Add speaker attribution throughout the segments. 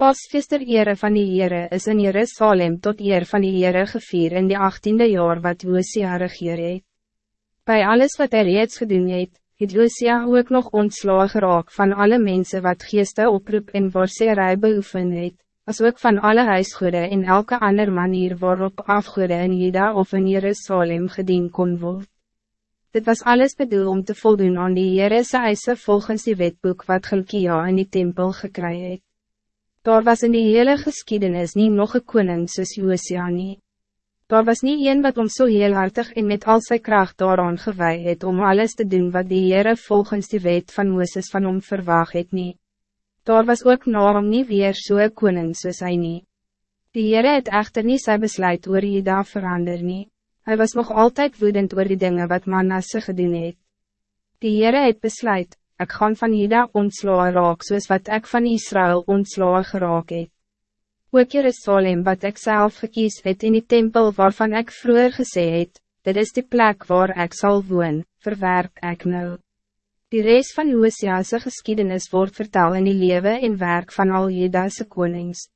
Speaker 1: Pasfeester Ere van die Heere is in Jerusalem tot eer van die Heere gevier in die achttiende jaar wat Josia regeer het. Bij alles wat hij reeds gedoen het, het Josia ook nog ontslaag geraak van alle mensen wat geeste oproep en worserij beoefen het, as ook van alle huisgoede en elke ander manier waarop afgoede in Juda of in Jerusalem gedien kon worden. Dit was alles bedoeld om te voldoen aan die Heerese eise volgens die wetboek wat Gilkia in die tempel gekry het. Daar was in die hele geschiedenis niet nog een koning soos Josia nie. Daar was niet een wat om zo so heelhartig en met al zijn kracht daaraan gewaai het om alles te doen wat die Heere volgens die wet van Mooses van hom verwaag het nie. Daar was ook daarom niet weer zo'n so koning soos hy nie. Die Heere het echter niet zijn besluit oor jy daar verander nie. Hij was nog altijd woedend oor die dingen wat Manasse gedoen het. Die Heere het besluit, ik gaan van Juda ontslaan raak soos wat ik van Israël ontslaan geraak het. Ook Jerusalem wat ik zelf gekies het in die tempel waarvan ik vroeger gesê het, dit is die plek waar ik zal woon, verwerp ik nou. Die reis van Josia's geschiedenis wordt vertaald in die leven en werk van al Judase konings.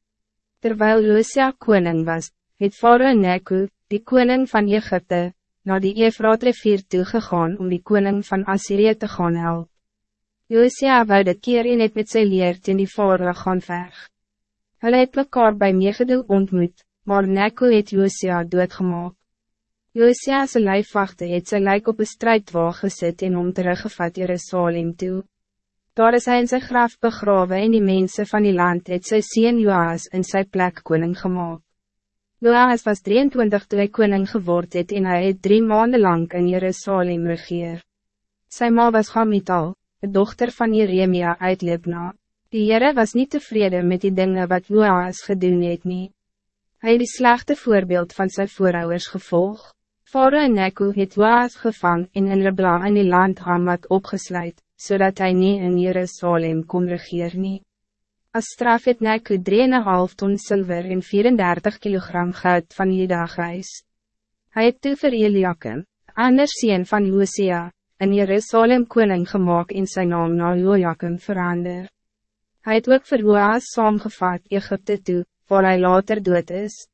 Speaker 1: Terwijl Josia koning was, het Faroe Neku, die koning van Egypte, naar die Efraat rivier toegegaan om die koning van Assyrië te gaan helpen. Josia wou dit keer en het met sy leer teen die Faroe gaan veg. Hulle het mekaar by Megiddo ontmoet, maar Neko het Josia doodgemaak. Josia sy lijfwachte het sy lijk op een strijdwaag gesit en om teruggevat Jerusalem toe. Daar is hy in sy graf begraven en die mensen van die land het sy sien Joas in sy plek koning gemaakt. Joas was 23 toe hy koning geword het en hy het drie maanden lang in Jerusalem regeer. Sy ma was Gamital, de dochter van Jeremia uit Libna. Die Heere was niet tevreden met die dingen wat Joas gedoen het nie. Hy het die slechte voorbeeld van zijn voorouders gevolg. Faro en Neko het Joas gevang en in Libna in die land Hamad opgesluit, zodat hij niet in Jerusalem kon regeer nie. As straf het Neku 3,5 ton zilver en 34 kilogram goud van Juda gehuis. Hy het toe vir Eliakim, anders sien van Josia, in Jerusalem koning gemaakt in zijn naam na Joachim verander. Hij het ook vir Joas saamgevat Egypte toe, waar hij later dood is.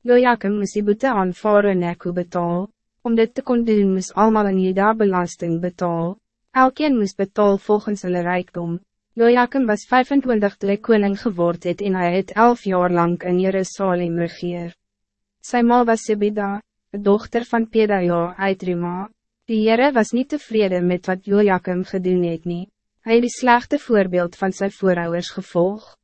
Speaker 1: Joachim moest die boete aan Faroe Neku betaal, om dit te kon doen moes allemaal in Juda belasting betaal. Elkeen moest betaal volgens hulle rijkdom. Joachim was 25 toe hy koning geword het en hy het 11 jaar lang in Jerusalem regeer. Sy ma was Sebida, dochter van Pedaja uit Rima. Die Heere was niet tevreden met wat Joachim gedoen het nie. Hy het die slechte voorbeeld van zijn voorouders gevolgd.